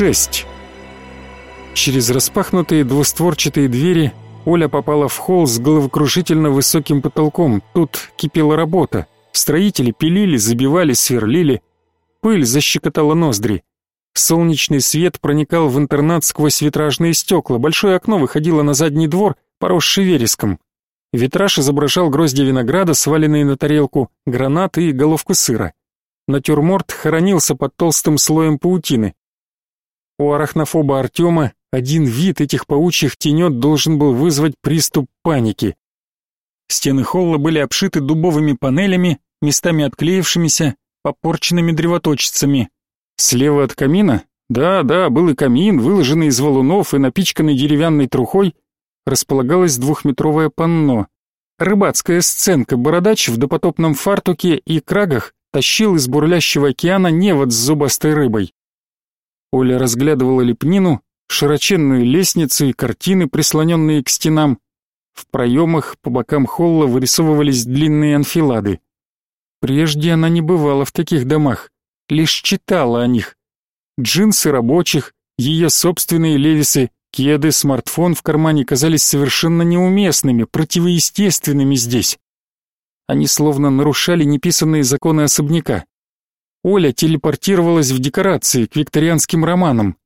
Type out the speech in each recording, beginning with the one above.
6. Через распахнутые двустворчатые двери Оля попала в холл с головокружительно высоким потолком. Тут кипела работа. Строители пилили, забивали, сверлили. Пыль защекотала ноздри. Солнечный свет проникал в интернат сквозь витражные стекла. Большое окно выходило на задний двор, поросший вереском. Витраж изображал гроздья винограда, сваленные на тарелку, гранаты и головку сыра. Натюрморт хоронился под толстым слоем паутины. У арахнофоба Артема один вид этих паучьих тенет должен был вызвать приступ паники. Стены холла были обшиты дубовыми панелями, местами отклеившимися, попорченными древоточицами. Слева от камина, да, да, был и камин, выложенный из валунов и напичканный деревянной трухой, располагалось двухметровое панно. Рыбацкая сценка, бородач в допотопном фартуке и крагах тащил из бурлящего океана невод с зубастой рыбой. Оля разглядывала лепнину, широченную лестницу и картины, прислоненные к стенам. В проемах по бокам холла вырисовывались длинные анфилады. Прежде она не бывала в таких домах, лишь читала о них. Джинсы рабочих, ее собственные левисы, кеды, смартфон в кармане казались совершенно неуместными, противоестественными здесь. Они словно нарушали неписанные законы особняка. Оля телепортировалась в декорации к викторианским романам.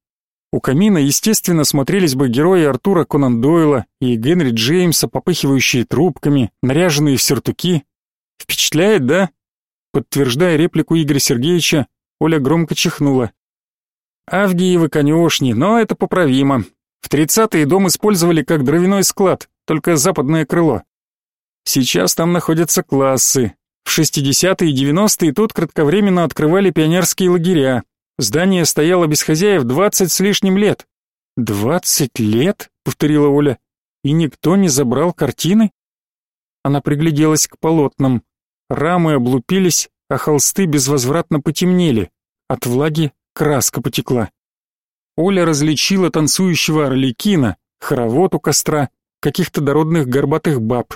У камина, естественно, смотрелись бы герои Артура Конан Дойла и Генри Джеймса, попыхивающие трубками, наряженные в сюртуки. Впечатляет, да? Подтверждая реплику Игоря Сергеевича, Оля громко чихнула. Авгиевы конюшни, но это поправимо. В тридцатые дом использовали как дровяной склад, только западное крыло. Сейчас там находятся классы. В 60-е и 90-е тут кратковременно открывали пионерские лагеря. Здание стояло без хозяев 20 с лишним лет. «Двадцать лет?» — повторила Оля. «И никто не забрал картины?» Она пригляделась к полотнам. Рамы облупились, а холсты безвозвратно потемнели. От влаги краска потекла. Оля различила танцующего орликина, хоровод у костра, каких-то дородных горбатых баб,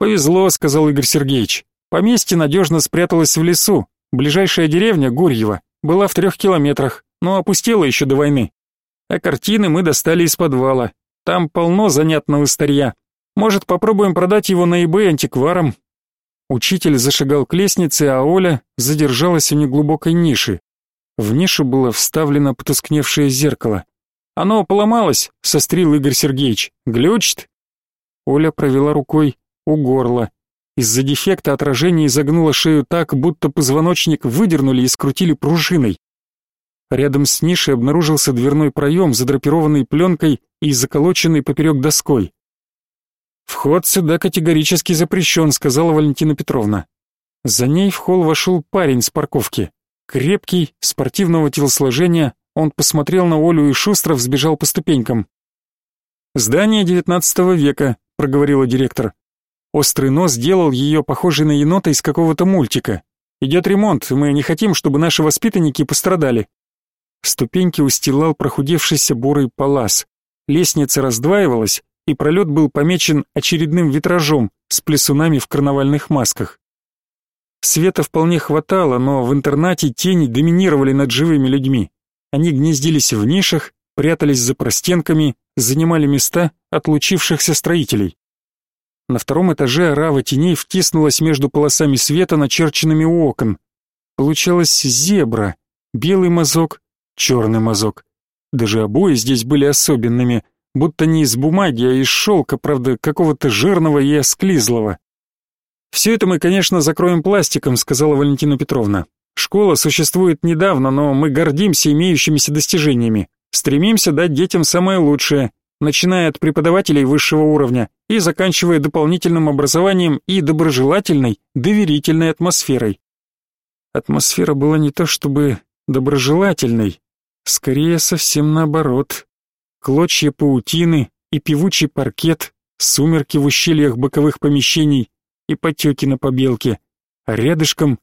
«Повезло», — сказал Игорь Сергеевич. «Поместье надежно спряталось в лесу. Ближайшая деревня, Гурьево, была в трех километрах, но опустела еще до войны. А картины мы достали из подвала. Там полно занятного старья. Может, попробуем продать его на eBay антикварам?» Учитель зашагал к лестнице, а Оля задержалась в неглубокой нише. В нишу было вставлено потускневшее зеркало. «Оно поломалось», — сострил Игорь Сергеевич. «Глючит?» Оля провела рукой у горла. Из-за дефекта отражение изогнуло шею так, будто позвоночник выдернули и скрутили пружиной. Рядом с нишей обнаружился дверной проем, задрапированный пленкой и заколоченный поперек доской. «Вход сюда категорически запрещен», — сказала Валентина Петровна. За ней в холл вошел парень с парковки. Крепкий, спортивного телосложения, он посмотрел на Олю и шустро взбежал по ступенькам. «Здание девятнадцатого века», — проговорила директор. Острый нос сделал ее похожей на енота из какого-то мультика. Идет ремонт, мы не хотим, чтобы наши воспитанники пострадали. Ступеньки устилал прохудевшийся бурый палас. Лестница раздваивалась, и пролет был помечен очередным витражом с плесунами в карнавальных масках. Света вполне хватало, но в интернате тени доминировали над живыми людьми. Они гнездились в нишах, прятались за простенками, занимали места отлучившихся строителей. На втором этаже орава теней втиснулась между полосами света, начерченными у окон. Получалась зебра, белый мазок, черный мазок. Даже обои здесь были особенными, будто не из бумаги, а из шелка, правда, какого-то жирного и осклизлого. «Все это мы, конечно, закроем пластиком», — сказала Валентина Петровна. «Школа существует недавно, но мы гордимся имеющимися достижениями. Стремимся дать детям самое лучшее, начиная от преподавателей высшего уровня и заканчивая дополнительным образованием и доброжелательной, доверительной атмосферой. Атмосфера была не то чтобы доброжелательной, скорее совсем наоборот. Клочья паутины и певучий паркет, сумерки в ущельях боковых помещений и потеки на побелке, а рядышком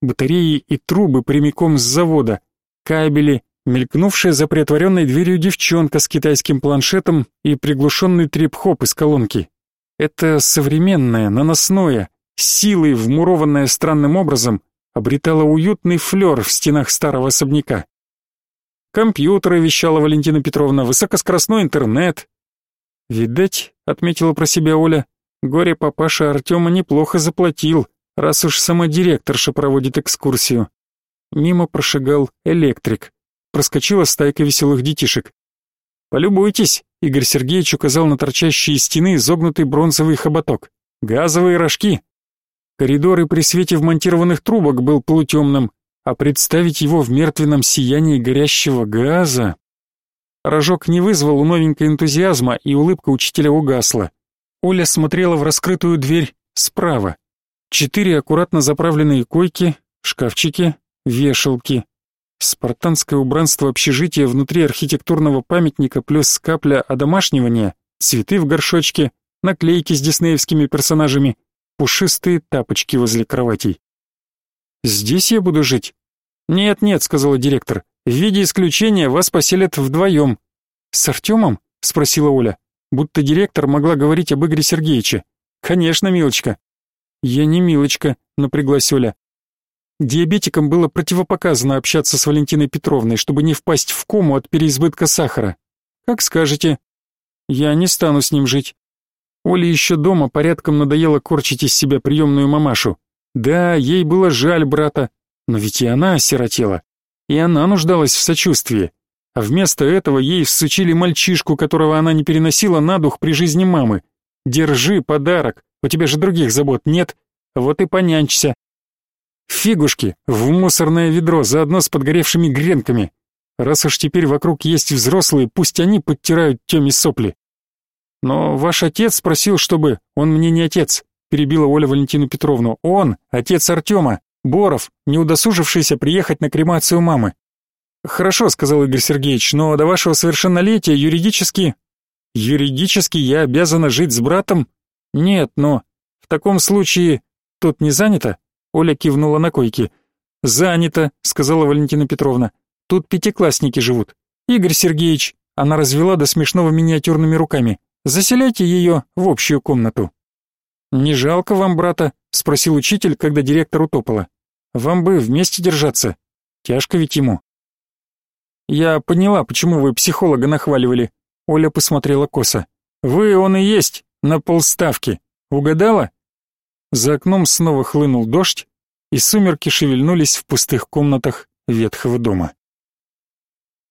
батареи и трубы прямиком с завода, кабели, Мелькнувшая за приотворенной дверью девчонка с китайским планшетом и приглушенный трип-хоп из колонки. Это современное, наносное, силой вмурованное странным образом, обретало уютный флер в стенах старого особняка. Компьютеры, вещала Валентина Петровна, высокоскоростной интернет. Видать, отметила про себя Оля, горе папаша Артема неплохо заплатил, раз уж сама директорша проводит экскурсию. Мимо прошагал электрик. Проскочила стайка веселых детишек. «Полюбуйтесь», — Игорь Сергеевич указал на торчащие стены изогнутый бронзовый хоботок. «Газовые рожки». Коридор и при свете вмонтированных трубок был полутемным, а представить его в мертвенном сиянии горящего газа... Рожок не вызвал у новенькой энтузиазма, и улыбка учителя угасла. Оля смотрела в раскрытую дверь справа. Четыре аккуратно заправленные койки, шкафчики, вешалки. Спартанское убранство общежития внутри архитектурного памятника плюс капля одомашнивания, цветы в горшочке, наклейки с диснеевскими персонажами, пушистые тапочки возле кроватей. «Здесь я буду жить?» «Нет-нет», — сказала директор, — «в виде исключения вас поселят вдвоем». «С Артемом?» — спросила Оля, будто директор могла говорить об Игоре Сергеевиче. «Конечно, милочка». «Я не милочка», — напряглась Оля. Диабетикам было противопоказано общаться с Валентиной Петровной, чтобы не впасть в кому от переизбытка сахара. Как скажете. Я не стану с ним жить. Оле еще дома порядком надоело корчить из себя приемную мамашу. Да, ей было жаль брата, но ведь и она осиротела. И она нуждалась в сочувствии. А вместо этого ей всучили мальчишку, которого она не переносила на дух при жизни мамы. Держи подарок, у тебя же других забот нет, вот и понянчься. Фигушки в мусорное ведро, заодно с подгоревшими гренками. Раз уж теперь вокруг есть взрослые, пусть они подтирают теме сопли. Но ваш отец спросил, чтобы... Он мне не отец, перебила Оля Валентину Петровну. Он, отец Артема, Боров, не удосужившийся приехать на кремацию мамы. Хорошо, сказал Игорь Сергеевич, но до вашего совершеннолетия юридически... Юридически я обязана жить с братом? Нет, но... В таком случае... Тут не занято? Оля кивнула на койке. «Занято», — сказала Валентина Петровна. «Тут пятиклассники живут. Игорь Сергеевич», — она развела до смешного миниатюрными руками. «Заселяйте ее в общую комнату». «Не жалко вам брата?» — спросил учитель, когда директор утопала. «Вам бы вместе держаться. Тяжко ведь ему». «Я поняла, почему вы психолога нахваливали». Оля посмотрела косо. «Вы он и есть, на полставки. Угадала?» За окном снова хлынул дождь, и сумерки шевельнулись в пустых комнатах ветхого дома.